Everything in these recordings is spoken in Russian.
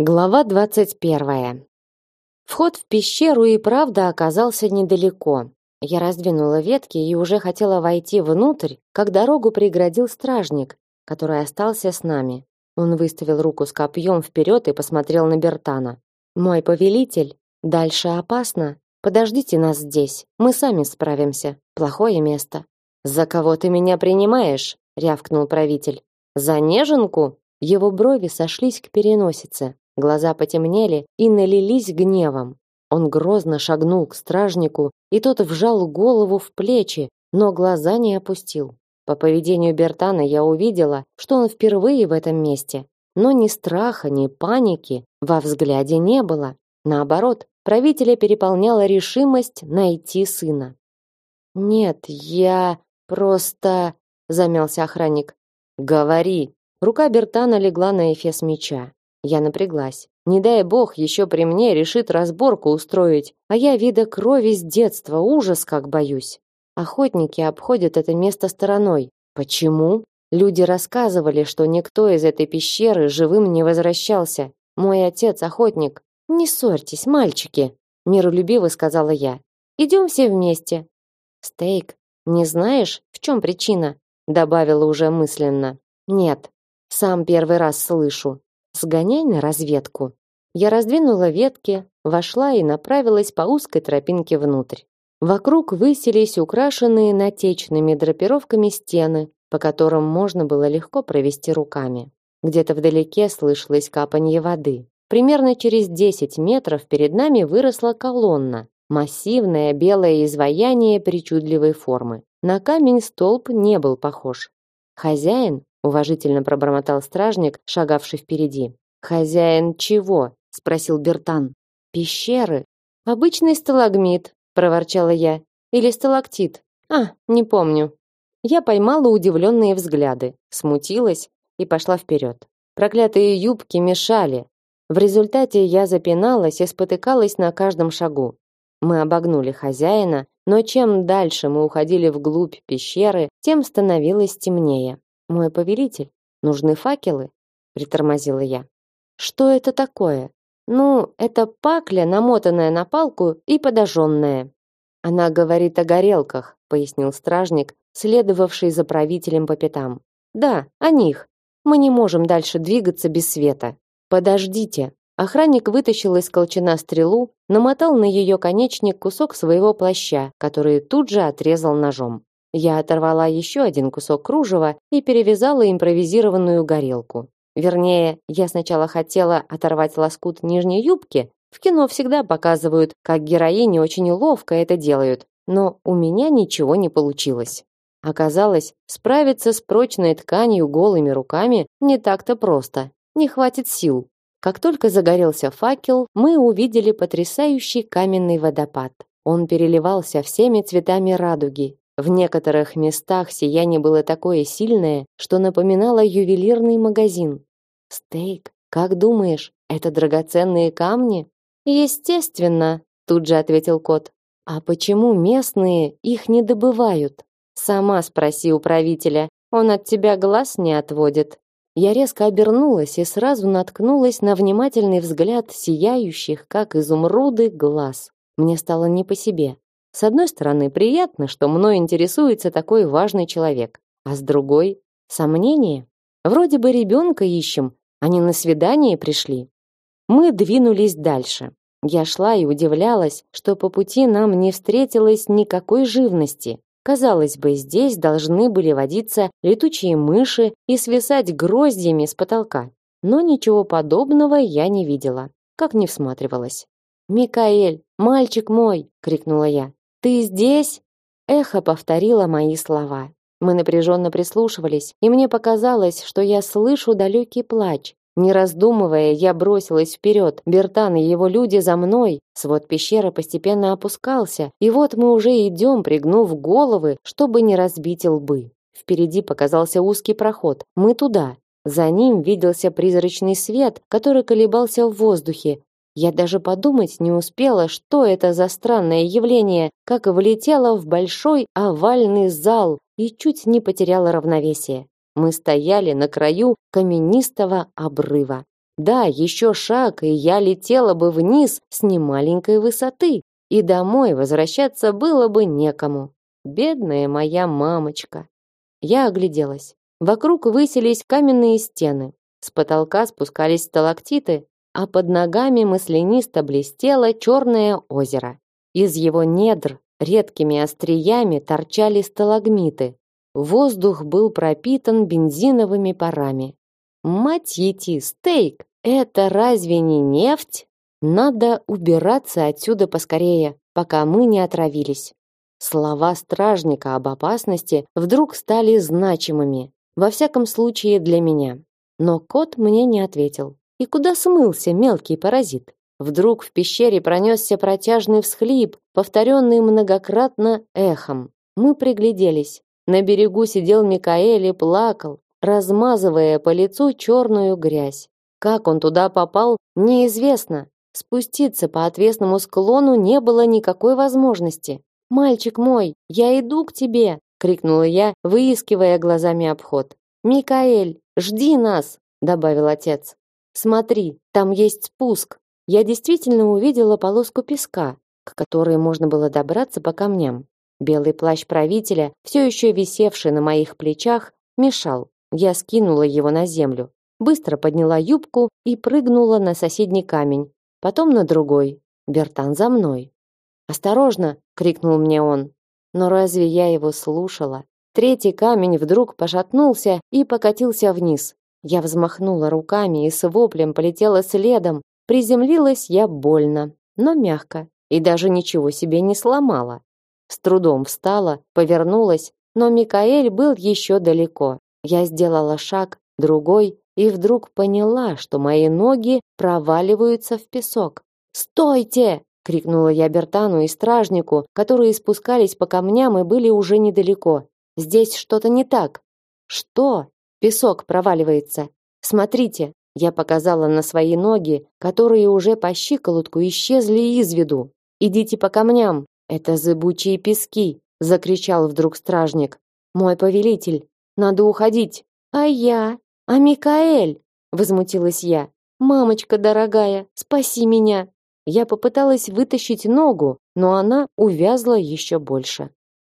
Глава двадцать первая. Вход в пещеру и правда оказался недалеко. Я раздвинула ветки и уже хотела войти внутрь, как дорогу преградил стражник, который остался с нами. Он выставил руку с копьем вперед и посмотрел на Бертана. Мой повелитель, дальше опасно. Подождите нас здесь. Мы сами справимся. Плохое место. За кого ты меня принимаешь? рявкнул правитель. За неженку? Его брови сошлись к переносице. Глаза потемнели и налились гневом. Он грозно шагнул к стражнику, и тот вжал голову в плечи, но глаза не опустил. По поведению Бертана я увидела, что он впервые в этом месте, но ни страха, ни паники во взгляде не было. Наоборот, правителя переполняла решимость найти сына. Нет, я просто замялся охранник. Говори. Рука Бертана легла на эфес меча. Я напряглась. Не дай бог, еще при мне решит разборку устроить, а я вида крови с детства, ужас как боюсь. Охотники обходят это место стороной. Почему? Люди рассказывали, что никто из этой пещеры живым не возвращался. Мой отец охотник. Не ссорьтесь, мальчики, миролюбиво сказала я. Идем все вместе. Стейк, не знаешь, в чем причина? добавила уже мысленно. Нет, сам первый раз слышу. Сгоняй на разведку. Я раздвинула ветки, вошла и направилась по узкой тропинке внутрь. Вокруг высились украшенные натечными драпировками стены, по которым можно было легко провести руками. Где-то вдалеке слышалось капанье воды. Примерно через 10 метров перед нами выросла колонна, массивное белое изваяние причудливой формы. На камень столб не был похож. Хозяин, уважительно пробормотал стражник, шагавший впереди. Хозяин чего? спросил Бертан. Пещеры. Обычный сталагмит, проворчала я. Или сталактит? А, не помню. Я поймала удивленные взгляды, смутилась и пошла вперед. Проклятые юбки мешали. В результате я запиналась и спотыкалась на каждом шагу. Мы обогнули хозяина, но чем дальше мы уходили вглубь пещеры, тем становилось темнее. Мой повелитель, нужны факелы, притормозила я. Что это такое? Ну, это пакля, намотанная на палку и подожженная. Она говорит о горелках, пояснил стражник, следовавший за правителем по пятам. Да, о них. Мы не можем дальше двигаться без света. Подождите. Охранник вытащил из колчана стрелу, намотал на ее конечник кусок своего плаща, который тут же отрезал ножом. Я оторвала еще один кусок кружева и перевязала импровизированную горелку. Вернее, я сначала хотела оторвать лоскут нижней юбки. В кино всегда показывают, как героини очень ловко это делают, но у меня ничего не получилось. Оказалось, справиться с прочной тканью голыми руками не так-то просто. Не хватит сил. Как только загорелся факел, мы увидели потрясающий каменный водопад. Он переливался всеми цветами радуги, в некоторых местах сияние было такое сильное, что напоминало ювелирный магазин. Стейк, как думаешь, это драгоценные камни? Естественно, тут же ответил кот. А почему местные их не добывают? Сама спроси у правителя, он от тебя глаз не отводит. Я резко обернулась и сразу наткнулась на внимательный взгляд сияющих, как изумруды, глаз. Мне стало не по себе. С одной стороны, приятно, что мной интересуется такой важный человек, а с другой сомнение. Вроде бы ребенка ищем, а не на свидание пришли. Мы двинулись дальше. Я шла и удивлялась, что по пути нам не встретилось никакой живности. Казалось бы, здесь должны были водиться летучие мыши и свисать гроздьями с потолка. Но ничего подобного я не видела, как не всматривалась. «Микаэль, мальчик мой!» — крикнула я. Ты здесь? Эхо повторило мои слова. Мы напряженно прислушивались, и мне показалось, что я слышу далекий плач. Не раздумывая, я бросилась вперед. Бертан и его люди за мной. Свод пещеры постепенно опускался, и вот мы уже идем, пригнув головы, чтобы не разбить лбы. Впереди показался узкий проход. Мы туда. За ним виделся призрачный свет, который колебался в воздухе, я даже подумать не успела, что это за странное явление, как влетела в большой овальный зал и чуть не потеряла равновесие. Мы стояли на краю каменистого обрыва. Да, еще шаг, и я летела бы вниз с немаленькой высоты, и домой возвращаться было бы некому. Бедная моя мамочка. Я огляделась. Вокруг высились каменные стены. С потолка спускались сталактиты, а под ногами маслянисто блестело черное озеро. Из его недр редкими остриями торчали сталагмиты. Воздух был пропитан бензиновыми парами. Мать ети, стейк! Это разве не нефть? Надо убираться отсюда поскорее, пока мы не отравились. Слова стражника об опасности вдруг стали значимыми, во всяком случае для меня. Но кот мне не ответил. И куда смылся мелкий паразит? Вдруг в пещере пронесся протяжный всхлип, повторенный многократно эхом. Мы пригляделись. На берегу сидел Микаэль и плакал, размазывая по лицу черную грязь. Как он туда попал, неизвестно. Спуститься по отвесному склону не было никакой возможности. «Мальчик мой, я иду к тебе!» — крикнула я, выискивая глазами обход. «Микаэль, жди нас!» — добавил отец. «Смотри, там есть спуск!» Я действительно увидела полоску песка, к которой можно было добраться по камням. Белый плащ правителя, все еще висевший на моих плечах, мешал. Я скинула его на землю, быстро подняла юбку и прыгнула на соседний камень, потом на другой. Бертан за мной. «Осторожно!» — крикнул мне он. Но разве я его слушала? Третий камень вдруг пошатнулся и покатился вниз. Я взмахнула руками и с воплем полетела следом, Приземлилась я больно, но мягко, и даже ничего себе не сломала. С трудом встала, повернулась, но Микаэль был еще далеко. Я сделала шаг, другой, и вдруг поняла, что мои ноги проваливаются в песок. «Стойте!» — крикнула я Бертану и стражнику, которые спускались по камням и были уже недалеко. «Здесь что-то не так». «Что?» Песок проваливается. «Смотрите, я показала на свои ноги, которые уже по щиколотку исчезли из виду. Идите по камням, это зыбучие пески, закричал вдруг стражник. Мой повелитель, надо уходить. А я? А Микаэль? возмутилась я. Мамочка дорогая, спаси меня. Я попыталась вытащить ногу, но она увязла еще больше.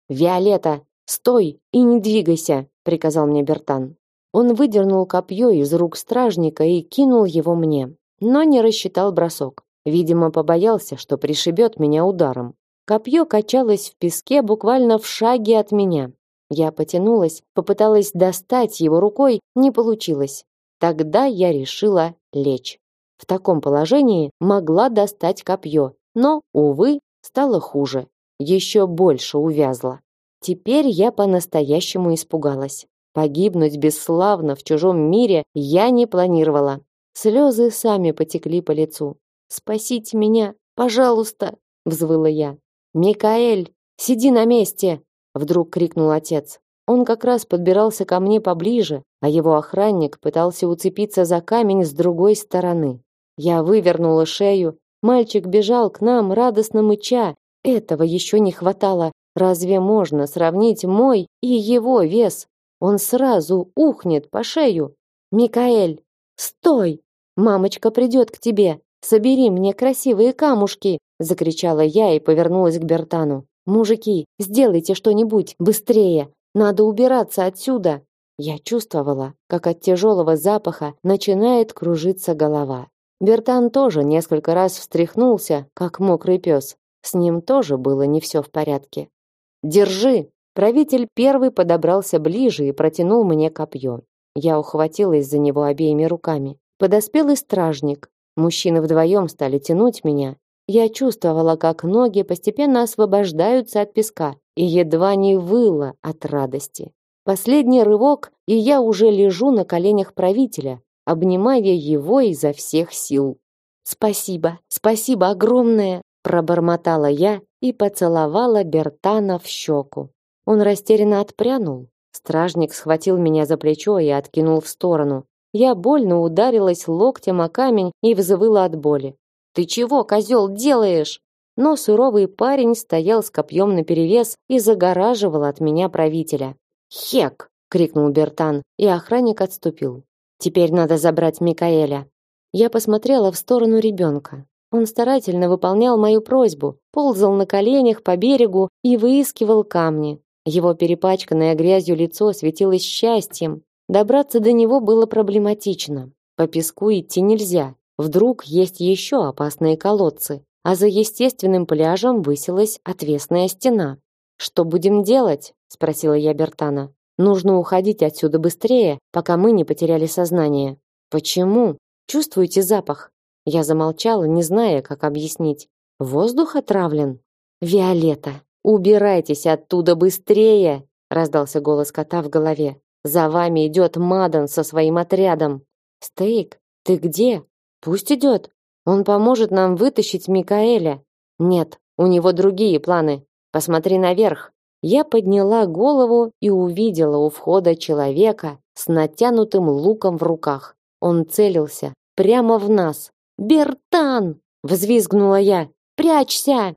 Виолетта, стой и не двигайся, приказал мне Бертан. Он выдернул копье из рук стражника и кинул его мне, но не рассчитал бросок. Видимо, побоялся, что пришибет меня ударом. Копье качалось в песке буквально в шаге от меня. Я потянулась, попыталась достать его рукой, не получилось. Тогда я решила лечь. В таком положении могла достать копье, но, увы, стало хуже. Еще больше увязла. Теперь я по-настоящему испугалась. Погибнуть бесславно в чужом мире я не планировала. Слезы сами потекли по лицу. «Спасите меня, пожалуйста!» — взвыла я. «Микаэль, сиди на месте!» — вдруг крикнул отец. Он как раз подбирался ко мне поближе, а его охранник пытался уцепиться за камень с другой стороны. Я вывернула шею. Мальчик бежал к нам, радостно мыча. Этого еще не хватало. Разве можно сравнить мой и его вес? Он сразу ухнет по шею. Микаэль, стой! Мамочка придет к тебе. Собери мне красивые камушки, закричала я и повернулась к Бертану. Мужики, сделайте что-нибудь быстрее. Надо убираться отсюда. Я чувствовала, как от тяжелого запаха начинает кружиться голова. Бертан тоже несколько раз встряхнулся, как мокрый пес. С ним тоже было не все в порядке. Держи, Правитель первый подобрался ближе и протянул мне копье. Я ухватилась за него обеими руками. Подоспел и стражник. Мужчины вдвоем стали тянуть меня. Я чувствовала, как ноги постепенно освобождаются от песка и едва не выла от радости. Последний рывок, и я уже лежу на коленях правителя, обнимая его изо всех сил. «Спасибо, спасибо огромное!» пробормотала я и поцеловала Бертана в щеку. Он растерянно отпрянул. Стражник схватил меня за плечо и откинул в сторону. Я больно ударилась локтем о камень и взвыла от боли. «Ты чего, козел, делаешь?» Но суровый парень стоял с копьем наперевес и загораживал от меня правителя. «Хек!» — крикнул Бертан, и охранник отступил. «Теперь надо забрать Микаэля». Я посмотрела в сторону ребенка. Он старательно выполнял мою просьбу, ползал на коленях по берегу и выискивал камни. Его перепачканное грязью лицо светилось счастьем. Добраться до него было проблематично. По песку идти нельзя. Вдруг есть еще опасные колодцы, а за естественным пляжем высилась отвесная стена. Что будем делать? спросила я Бертана. Нужно уходить отсюда быстрее, пока мы не потеряли сознание. Почему? Чувствуете запах? Я замолчала, не зная, как объяснить. Воздух отравлен. Виолетта, убирайтесь оттуда быстрее, раздался голос кота в голове. За вами идет Мадан со своим отрядом. Стейк, ты где? Пусть идет. Он поможет нам вытащить Микаэля. Нет, у него другие планы. Посмотри наверх. Я подняла голову и увидела у входа человека с натянутым луком в руках. Он целился прямо в нас. "Бертан!" взвизгнула я. "Прячься!"